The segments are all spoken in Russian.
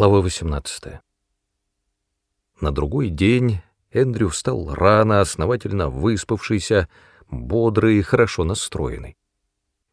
Глава 18. На другой день Эндрю встал рано, основательно выспавшийся, бодрый и хорошо настроенный.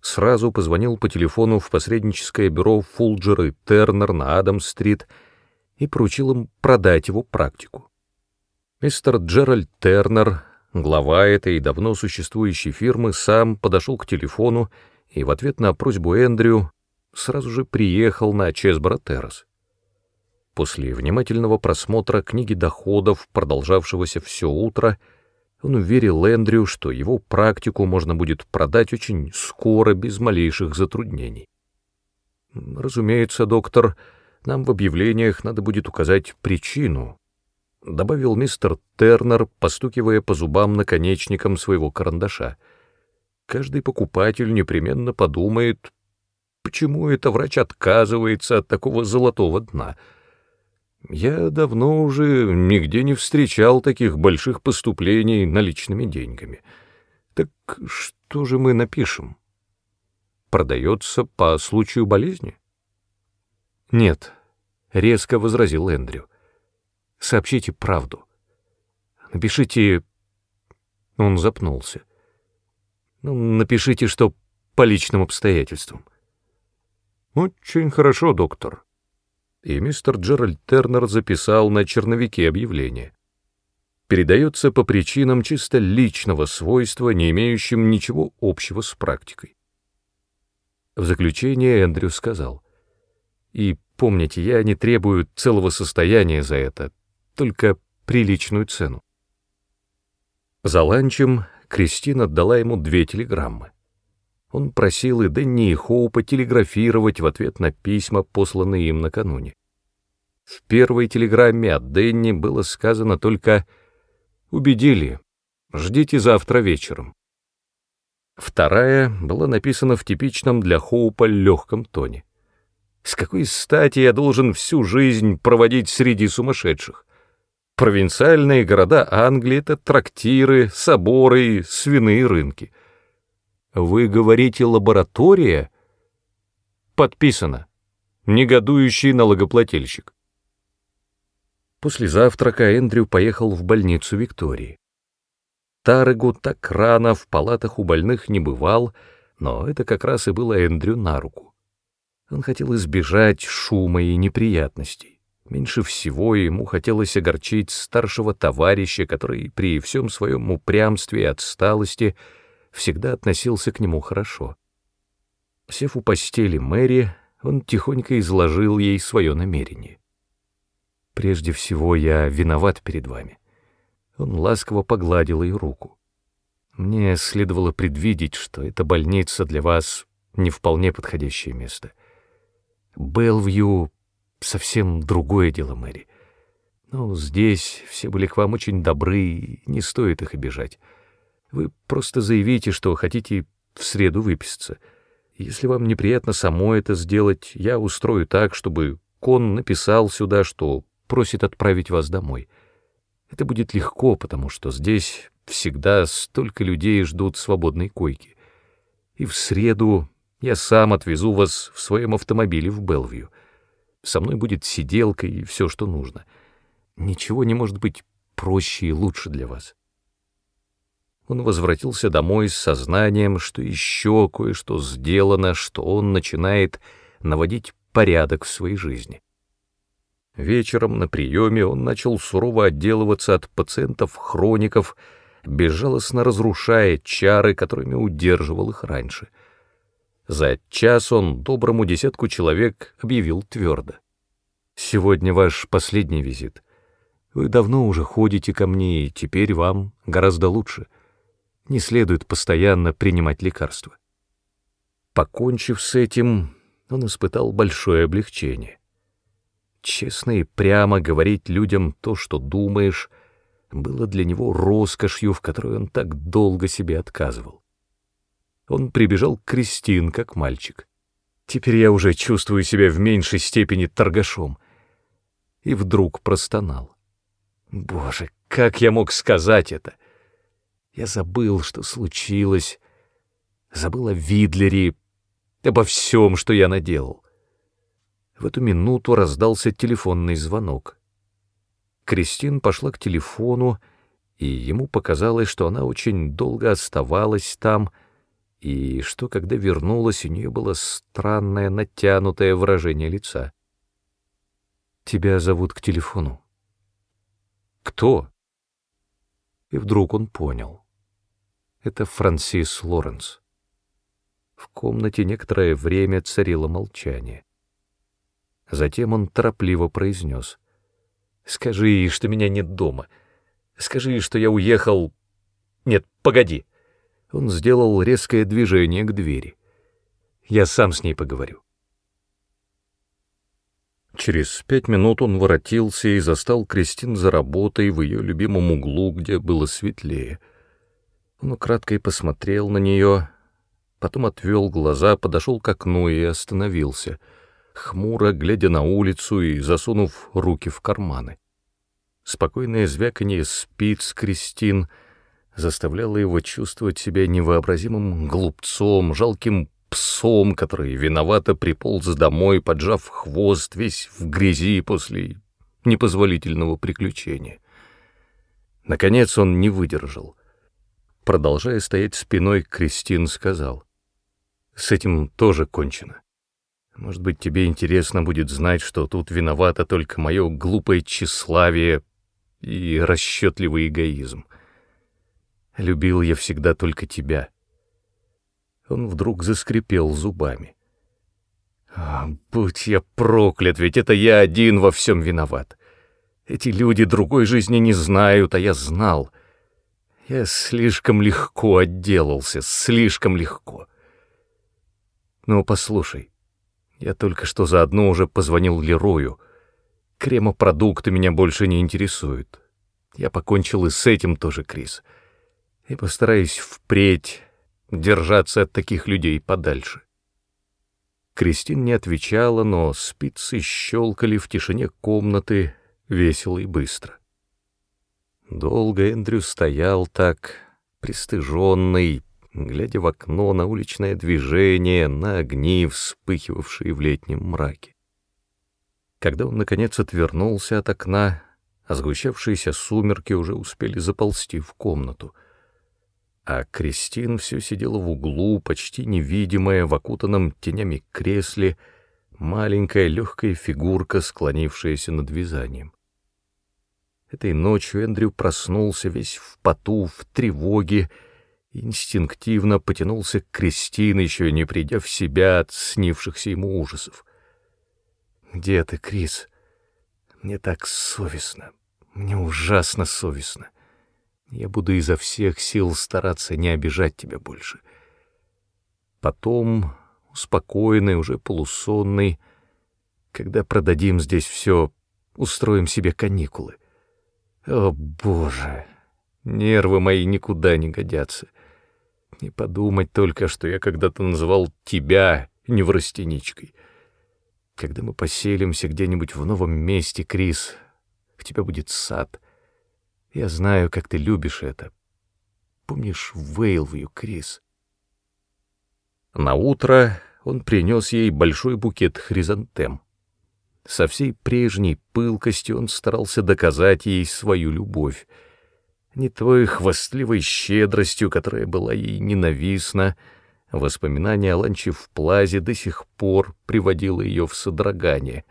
Сразу позвонил по телефону в посредническое бюро Фулджер и Тернер на Адам-стрит и поручил им продать его практику. Мистер Джеральд Тернер, глава этой давно существующей фирмы, сам подошел к телефону и в ответ на просьбу Эндрю сразу же приехал на Чесборо-террас. После внимательного просмотра книги доходов, продолжавшегося все утро, он уверил Эндрю, что его практику можно будет продать очень скоро, без малейших затруднений. «Разумеется, доктор, нам в объявлениях надо будет указать причину», — добавил мистер Тернер, постукивая по зубам наконечником своего карандаша. «Каждый покупатель непременно подумает, почему это врач отказывается от такого золотого дна». Я давно уже нигде не встречал таких больших поступлений наличными деньгами. Так что же мы напишем? Продается по случаю болезни? Нет, — резко возразил Эндрю. Сообщите правду. Напишите... Он запнулся. Ну, напишите, что по личным обстоятельствам. Очень хорошо, доктор и мистер Джеральд Тернер записал на черновике объявление. Передается по причинам чисто личного свойства, не имеющим ничего общего с практикой. В заключение Эндрю сказал, «И помните, я не требую целого состояния за это, только приличную цену». За ланчем Кристина отдала ему две телеграммы. Он просил и Дэнни и Хоупа телеграфировать в ответ на письма, посланные им накануне. В первой телеграмме от Дэнни было сказано только «Убедили, ждите завтра вечером». Вторая была написана в типичном для Хоупа легком тоне. «С какой стати я должен всю жизнь проводить среди сумасшедших? Провинциальные города Англии — это трактиры, соборы свиные рынки». Вы говорите лаборатория? Подписано. Негодующий налогоплательщик. После завтрака Эндрю поехал в больницу Виктории. Тарыгу так рано в палатах у больных не бывал, но это как раз и было Эндрю на руку. Он хотел избежать шума и неприятностей. Меньше всего ему хотелось огорчить старшего товарища, который при всем своем упрямстве и отсталости — всегда относился к нему хорошо. Сев у постели Мэри, он тихонько изложил ей свое намерение. «Прежде всего, я виноват перед вами». Он ласково погладил ее руку. «Мне следовало предвидеть, что эта больница для вас не вполне подходящее место. Белвью — совсем другое дело, Мэри. Но здесь все были к вам очень добры, и не стоит их обижать. Вы просто заявите, что хотите в среду выписаться. Если вам неприятно само это сделать, я устрою так, чтобы Кон написал сюда, что просит отправить вас домой. Это будет легко, потому что здесь всегда столько людей ждут свободной койки. И в среду я сам отвезу вас в своем автомобиле в Белвью. Со мной будет сиделка и все, что нужно. Ничего не может быть проще и лучше для вас он возвратился домой с сознанием, что еще кое-что сделано, что он начинает наводить порядок в своей жизни. Вечером на приеме он начал сурово отделываться от пациентов-хроников, безжалостно разрушая чары, которыми удерживал их раньше. За час он доброму десятку человек объявил твердо. «Сегодня ваш последний визит. Вы давно уже ходите ко мне, и теперь вам гораздо лучше» не следует постоянно принимать лекарства. Покончив с этим, он испытал большое облегчение. Честно и прямо говорить людям то, что думаешь, было для него роскошью, в которой он так долго себе отказывал. Он прибежал к Кристин, как мальчик. Теперь я уже чувствую себя в меньшей степени торгашом. И вдруг простонал. Боже, как я мог сказать это? — я забыл, что случилось, забыл о Видлере, обо всем, что я наделал. В эту минуту раздался телефонный звонок. Кристин пошла к телефону, и ему показалось, что она очень долго оставалась там, и что, когда вернулась, у нее было странное натянутое выражение лица. «Тебя зовут к телефону». «Кто?» И вдруг он понял. Это Франсис Лоренс. В комнате некоторое время царило молчание. Затем он торопливо произнес. «Скажи, что меня нет дома. Скажи, что я уехал... Нет, погоди!» Он сделал резкое движение к двери. «Я сам с ней поговорю». Через пять минут он воротился и застал Кристин за работой в ее любимом углу, где было светлее. Он украдкой посмотрел на нее, потом отвел глаза, подошел к окну и остановился — хмуро глядя на улицу и засунув руки в карманы. Спокойное звяканье спиц Кристин заставляло его чувствовать себя невообразимым глупцом, жалким псом, который виновато приполз домой, поджав хвост весь в грязи после непозволительного приключения. Наконец он не выдержал. Продолжая стоять спиной, Кристин сказал, «С этим тоже кончено. Может быть, тебе интересно будет знать, что тут виновато только мое глупое тщеславие и расчетливый эгоизм. Любил я всегда только тебя. Он вдруг заскрипел зубами. А, будь я проклят, ведь это я один во всем виноват. Эти люди другой жизни не знают, а я знал. Я слишком легко отделался, слишком легко. Ну, послушай, я только что заодно уже позвонил Лерою. Кремопродукты меня больше не интересуют. Я покончил и с этим тоже, Крис. И постараюсь впредь держаться от таких людей подальше. Кристин не отвечала, но спицы щелкали в тишине комнаты весело и быстро. Долго Эндрю стоял так, пристыженный, глядя в окно на уличное движение, на огни, вспыхивавшие в летнем мраке. Когда он, наконец, отвернулся от окна, а сгущавшиеся сумерки уже успели заползти в комнату, а Кристин все сидела в углу, почти невидимая, в окутанном тенями кресле, маленькая легкая фигурка, склонившаяся над вязанием. Этой ночью Эндрю проснулся весь в поту, в тревоге, инстинктивно потянулся к Кристине, еще не придя в себя от снившихся ему ужасов. «Где ты, Крис? Мне так совестно, мне ужасно совестно. Я буду изо всех сил стараться не обижать тебя больше». Потом, успокоенный, уже полусонный, когда продадим здесь все, устроим себе каникулы. О, Боже! Нервы мои никуда не годятся. Не подумать только, что я когда-то называл тебя неврастеничкой. Когда мы поселимся где-нибудь в новом месте, Крис, у тебя будет сад. Я знаю, как ты любишь это. Помнишь Вейлвью, Крис? На утро он принес ей большой букет хризантем. Со всей прежней пылкостью он старался доказать ей свою любовь — не той хвастливой щедростью, которая была ей ненавистна, воспоминание о ланче в плазе до сих пор приводило ее в содрогание,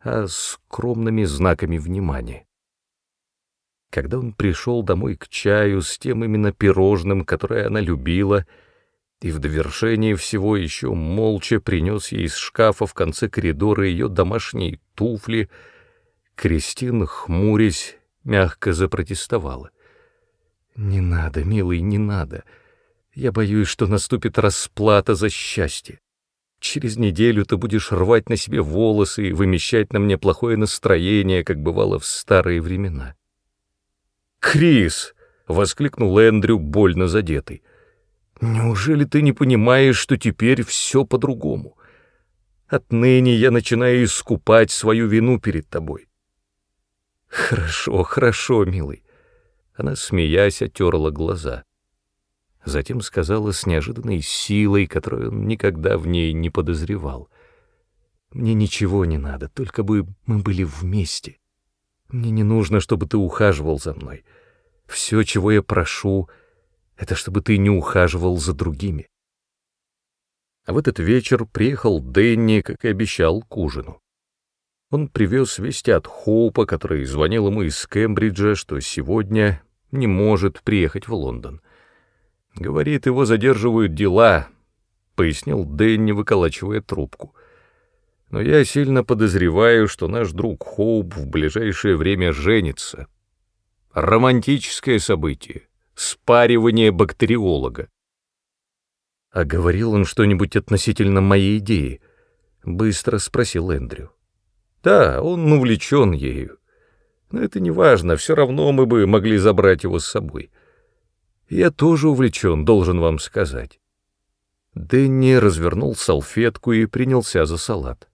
а скромными знаками внимания. Когда он пришел домой к чаю с тем именно пирожным, которое она любила, и в довершение всего еще молча принес ей из шкафа в конце коридора ее домашние туфли, Кристин, хмурясь, мягко запротестовала. «Не надо, милый, не надо. Я боюсь, что наступит расплата за счастье. Через неделю ты будешь рвать на себе волосы и вымещать на мне плохое настроение, как бывало в старые времена». «Крис!» — воскликнул Эндрю, больно задетый. «Неужели ты не понимаешь, что теперь все по-другому? Отныне я начинаю искупать свою вину перед тобой». «Хорошо, хорошо, милый. Она, смеясь, отерла глаза. Затем сказала с неожиданной силой, которую он никогда в ней не подозревал. Мне ничего не надо, только бы мы были вместе. Мне не нужно, чтобы ты ухаживал за мной. Все, чего я прошу, это чтобы ты не ухаживал за другими. А в этот вечер приехал Дэнни, как и обещал, к ужину. Он привез вести от Хоупа, который звонил ему из Кембриджа, что сегодня не может приехать в Лондон. Говорит, его задерживают дела, — пояснил Дэнни, выколачивая трубку. Но я сильно подозреваю, что наш друг Хоуп в ближайшее время женится. Романтическое событие, спаривание бактериолога. А говорил он что-нибудь относительно моей идеи? Быстро спросил Эндрю. Да, он увлечен ею. Но это не важно, все равно мы бы могли забрать его с собой. Я тоже увлечен, должен вам сказать. Дэнни развернул салфетку и принялся за салат.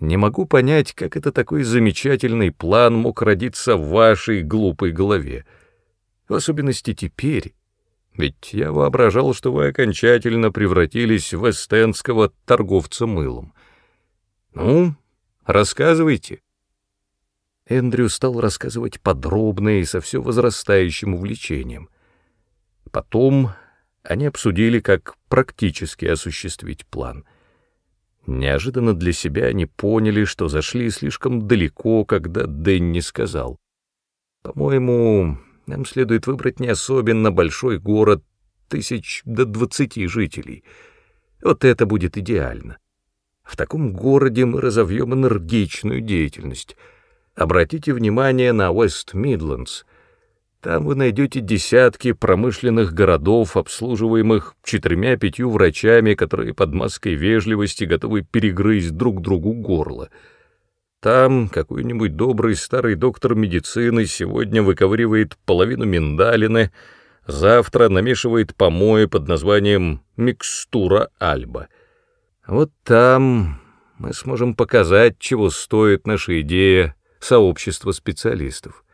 Не могу понять, как это такой замечательный план мог родиться в вашей глупой голове. В особенности теперь, ведь я воображал, что вы окончательно превратились в эстенского торговца мылом. Ну, рассказывайте. Эндрю стал рассказывать подробно и со все возрастающим увлечением. Потом они обсудили, как практически осуществить план. Неожиданно для себя они поняли, что зашли слишком далеко, когда Дэнни сказал. «По-моему, нам следует выбрать не особенно большой город, тысяч до двадцати жителей. Вот это будет идеально. В таком городе мы разовьем энергичную деятельность. Обратите внимание на Уэст-Мидлендс. Там вы найдете десятки промышленных городов, обслуживаемых четырьмя-пятью врачами, которые под маской вежливости готовы перегрызть друг другу горло. Там какой-нибудь добрый старый доктор медицины сегодня выковыривает половину миндалины, завтра намешивает помои под названием «микстура Альба». Вот там мы сможем показать, чего стоит наша идея сообщества специалистов.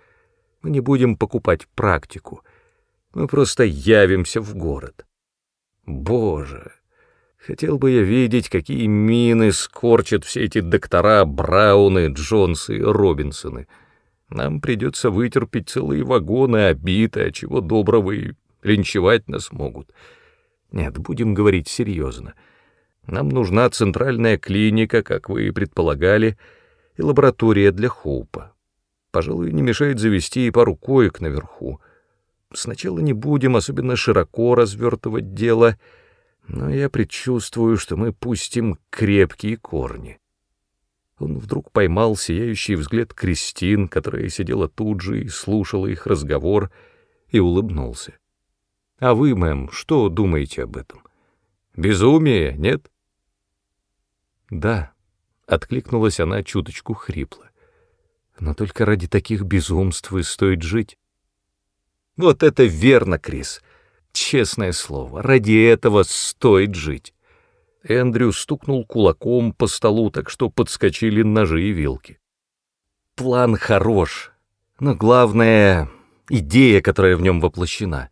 Мы не будем покупать практику. Мы просто явимся в город. Боже, хотел бы я видеть, какие мины скорчат все эти доктора Брауны, Джонсы и Робинсоны. Нам придется вытерпеть целые вагоны обиты, а чего доброго и линчевать нас могут. Нет, будем говорить серьезно. Нам нужна центральная клиника, как вы и предполагали, и лаборатория для Хоупа. Пожалуй, не мешает завести и пару коек наверху. Сначала не будем особенно широко развертывать дело, но я предчувствую, что мы пустим крепкие корни. Он вдруг поймал сияющий взгляд Кристин, которая сидела тут же и слушала их разговор, и улыбнулся. «А вы, мэм, что думаете об этом? Безумие, нет?» «Да», — откликнулась она чуточку хрипло. Но только ради таких безумств и стоит жить. Вот это верно, Крис. Честное слово, ради этого стоит жить. Эндрю стукнул кулаком по столу, так что подскочили ножи и вилки. План хорош, но главное — идея, которая в нем воплощена.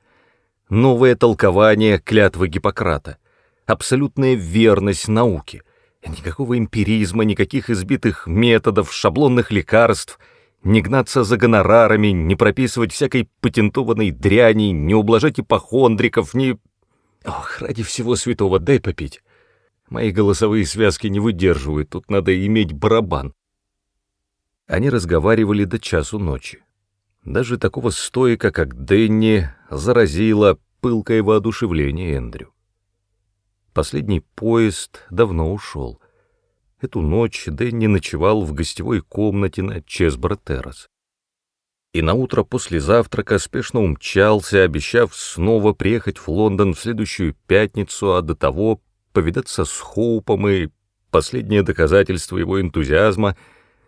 Новое толкование клятвы Гиппократа, абсолютная верность науке — Никакого эмпиризма, никаких избитых методов, шаблонных лекарств, не гнаться за гонорарами, не прописывать всякой патентованной дряни, не ублажать ипохондриков, не... Ох, ради всего святого, дай попить. Мои голосовые связки не выдерживают, тут надо иметь барабан. Они разговаривали до часу ночи. Даже такого стоика, как Дэнни, заразило пылкое воодушевление Эндрю. Последний поезд давно ушел. Эту ночь Дэнни ночевал в гостевой комнате на Чесбро-террас. И наутро после завтрака спешно умчался, обещав снова приехать в Лондон в следующую пятницу, а до того повидаться с Хоупом и, последнее доказательство его энтузиазма,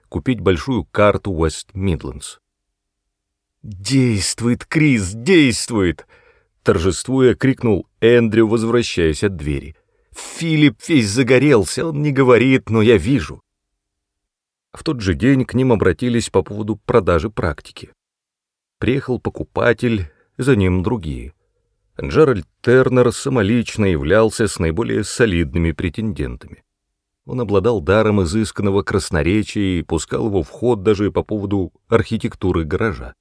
купить большую карту Уэст-Мидлендс. «Действует, Крис, действует!» торжествуя, крикнул Эндрю, возвращаясь от двери. «Филипп весь загорелся, он не говорит, но я вижу». В тот же день к ним обратились по поводу продажи практики. Приехал покупатель, за ним другие. Джеральд Тернер самолично являлся с наиболее солидными претендентами. Он обладал даром изысканного красноречия и пускал его в ход даже по поводу архитектуры гаража.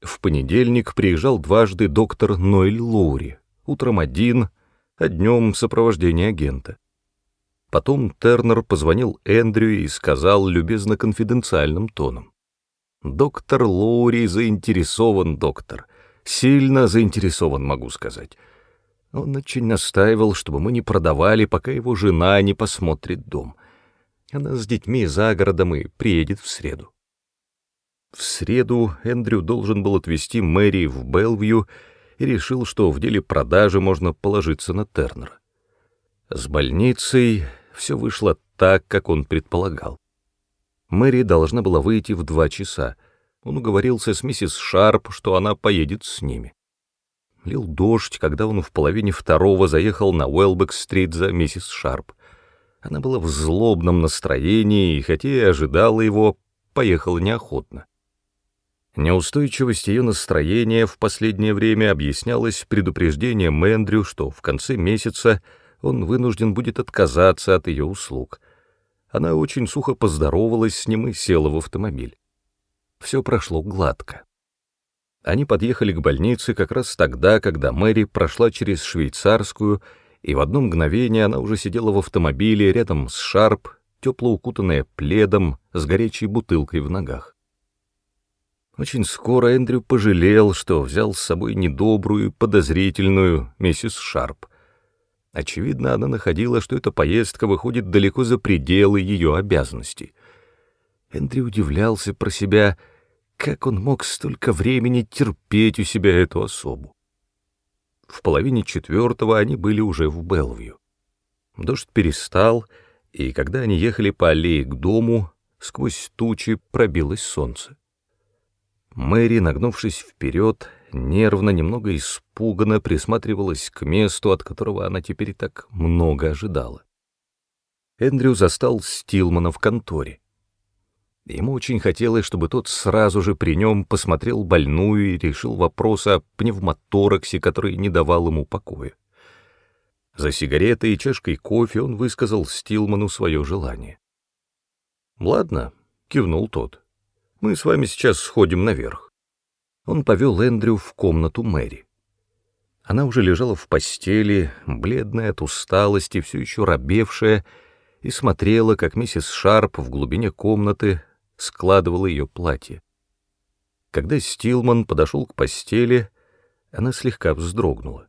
В понедельник приезжал дважды доктор Ноэль Лоури, утром один, а днем в сопровождении агента. Потом Тернер позвонил Эндрю и сказал любезно-конфиденциальным тоном. «Доктор Лоури заинтересован, доктор. Сильно заинтересован, могу сказать. Он очень настаивал, чтобы мы не продавали, пока его жена не посмотрит дом. Она с детьми за городом и приедет в среду». В среду Эндрю должен был отвезти Мэри в Белвью и решил, что в деле продажи можно положиться на Тернера. С больницей все вышло так, как он предполагал. Мэри должна была выйти в два часа. Он уговорился с миссис Шарп, что она поедет с ними. Лил дождь, когда он в половине второго заехал на Уэлбек-стрит за миссис Шарп. Она была в злобном настроении, и хотя и ожидала его, поехала неохотно. Неустойчивость ее настроения в последнее время объяснялась предупреждением Эндрю, что в конце месяца он вынужден будет отказаться от ее услуг. Она очень сухо поздоровалась с ним и села в автомобиль. Все прошло гладко. Они подъехали к больнице как раз тогда, когда Мэри прошла через швейцарскую, и в одно мгновение она уже сидела в автомобиле рядом с Шарп, тепло укутанная пледом, с горячей бутылкой в ногах. Очень скоро Эндрю пожалел, что взял с собой недобрую, подозрительную миссис Шарп. Очевидно, она находила, что эта поездка выходит далеко за пределы ее обязанностей. Эндрю удивлялся про себя, как он мог столько времени терпеть у себя эту особу. В половине четвертого они были уже в Белвью. Дождь перестал, и когда они ехали по аллее к дому, сквозь тучи пробилось солнце. Мэри, нагнувшись вперед, нервно, немного испуганно присматривалась к месту, от которого она теперь так много ожидала. Эндрю застал Стилмана в конторе. Ему очень хотелось, чтобы тот сразу же при нем посмотрел больную и решил вопрос о пневмотораксе, который не давал ему покоя. За сигаретой и чашкой кофе он высказал Стилману свое желание. «Ладно», — кивнул тот, — «мы с вами сейчас сходим наверх» он повел Эндрю в комнату Мэри. Она уже лежала в постели, бледная от усталости, все еще робевшая, и смотрела, как миссис Шарп в глубине комнаты складывала ее платье. Когда Стилман подошел к постели, она слегка вздрогнула.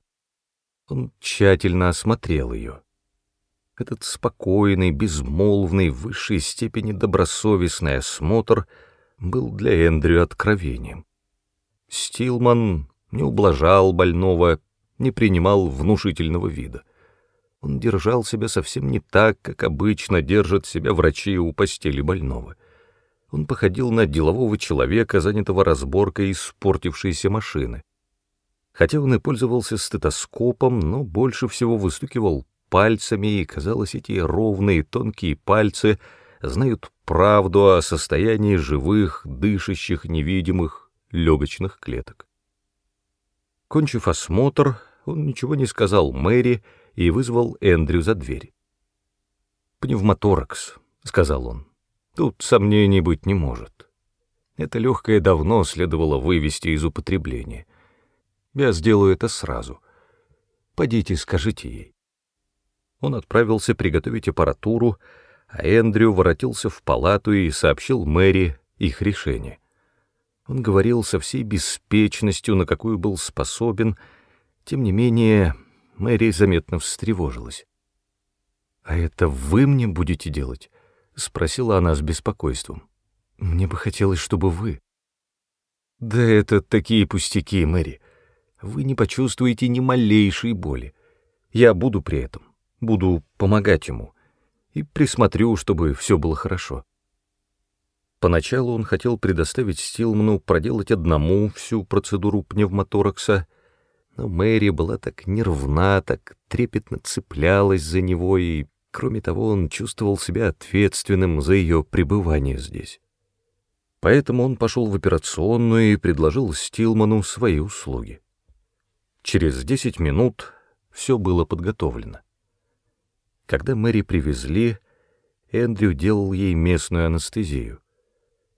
Он тщательно осмотрел ее. Этот спокойный, безмолвный, в высшей степени добросовестный осмотр был для Эндрю откровением. Стилман не ублажал больного, не принимал внушительного вида. Он держал себя совсем не так, как обычно держат себя врачи у постели больного. Он походил на делового человека, занятого разборкой испортившейся машины. Хотя он и пользовался стетоскопом, но больше всего выстукивал пальцами, и, казалось, эти ровные тонкие пальцы знают правду о состоянии живых, дышащих, невидимых, легочных клеток. Кончив осмотр, он ничего не сказал Мэри и вызвал Эндрю за дверь. «Пневмоторакс», — сказал он, — «тут сомнений быть не может. Это легкое давно следовало вывести из употребления. Я сделаю это сразу. Пойдите, скажите ей». Он отправился приготовить аппаратуру, а Эндрю воротился в палату и сообщил Мэри их решение. Он говорил со всей беспечностью, на какую был способен, тем не менее Мэри заметно встревожилась. «А это вы мне будете делать?» — спросила она с беспокойством. «Мне бы хотелось, чтобы вы...» «Да это такие пустяки, Мэри. Вы не почувствуете ни малейшей боли. Я буду при этом, буду помогать ему и присмотрю, чтобы все было хорошо». Поначалу он хотел предоставить Стилману проделать одному всю процедуру пневмоторакса, но Мэри была так нервна, так трепетно цеплялась за него, и, кроме того, он чувствовал себя ответственным за ее пребывание здесь. Поэтому он пошел в операционную и предложил Стилману свои услуги. Через десять минут все было подготовлено. Когда Мэри привезли, Эндрю делал ей местную анестезию.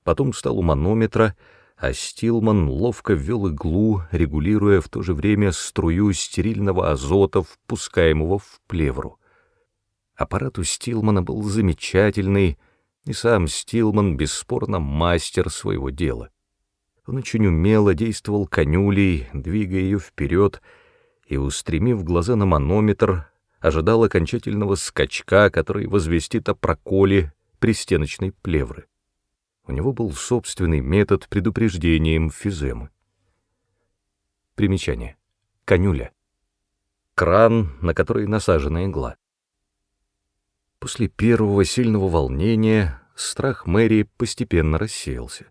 Потом встал у манометра, а Стилман ловко ввел иглу, регулируя в то же время струю стерильного азота, впускаемого в плевру. Аппарат у Стилмана был замечательный, и сам Стилман бесспорно мастер своего дела. Он очень умело действовал конюлей, двигая ее вперед, и, устремив глаза на манометр, ожидал окончательного скачка, который возвестит о проколе пристеночной плевры. У него был собственный метод предупреждения эмфиземы. Примечание. Конюля. Кран, на который насажена игла. После первого сильного волнения страх Мэри постепенно рассеялся.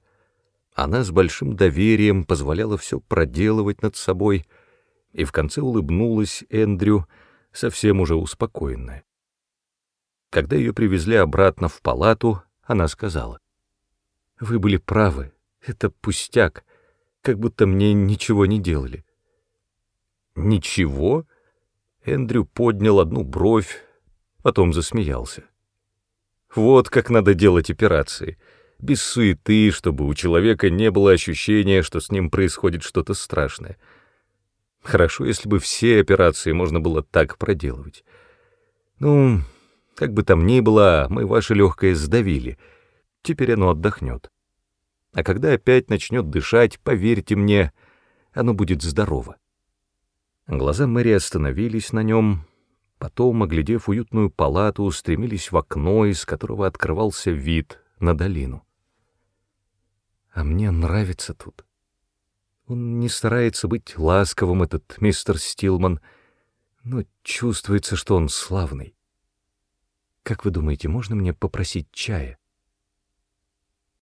Она с большим доверием позволяла все проделывать над собой и в конце улыбнулась Эндрю, совсем уже успокоенная. Когда ее привезли обратно в палату, она сказала, вы были правы, это пустяк, как будто мне ничего не делали. Ничего? Эндрю поднял одну бровь, потом засмеялся. Вот как надо делать операции. Без суеты, чтобы у человека не было ощущения, что с ним происходит что-то страшное. Хорошо, если бы все операции можно было так проделывать. Ну, как бы там ни было, мы ваше легкое сдавили — Теперь оно отдохнет. А когда опять начнет дышать, поверьте мне, оно будет здорово. Глаза Мэри остановились на нем, потом, оглядев уютную палату, устремились в окно, из которого открывался вид на долину. А мне нравится тут. Он не старается быть ласковым, этот мистер Стилман, но чувствуется, что он славный. Как вы думаете, можно мне попросить чая?